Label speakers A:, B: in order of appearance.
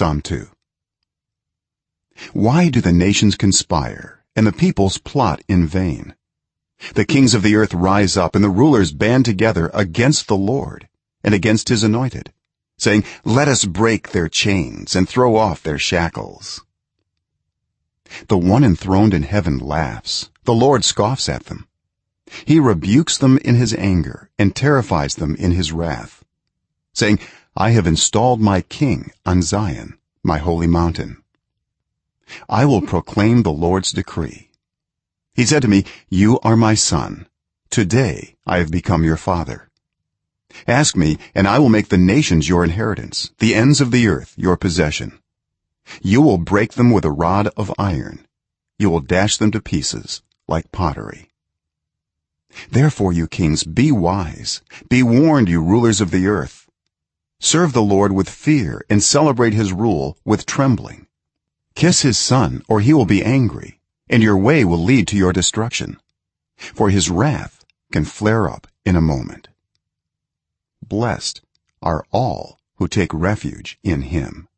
A: psalm 2 why do the nations conspire and the peoples plot in vain? The kings of the earth rise up and the rulers band together against the lord and against his anointed saying let us break their chains and throw off their shackles. The one enthroned in heaven laughs. The lord scoffs at them. He rebukes them in his anger and terrifies them in his wrath saying i have installed my king on zion my holy mountain. I will proclaim the lord's decree. He said to me you are my son. Today i have become your father. Ask me and i will make the nations your inheritance the ends of the earth your possession. You will break them with a rod of iron. You will dash them to pieces like pottery. Therefore you kings be wise. Be warned you rulers of the earth serve the lord with fear and celebrate his rule with trembling. Kiss his son or he will be angry and your way will lead to your destruction. For his wrath can flare up in a moment. Blessed are all who take refuge in him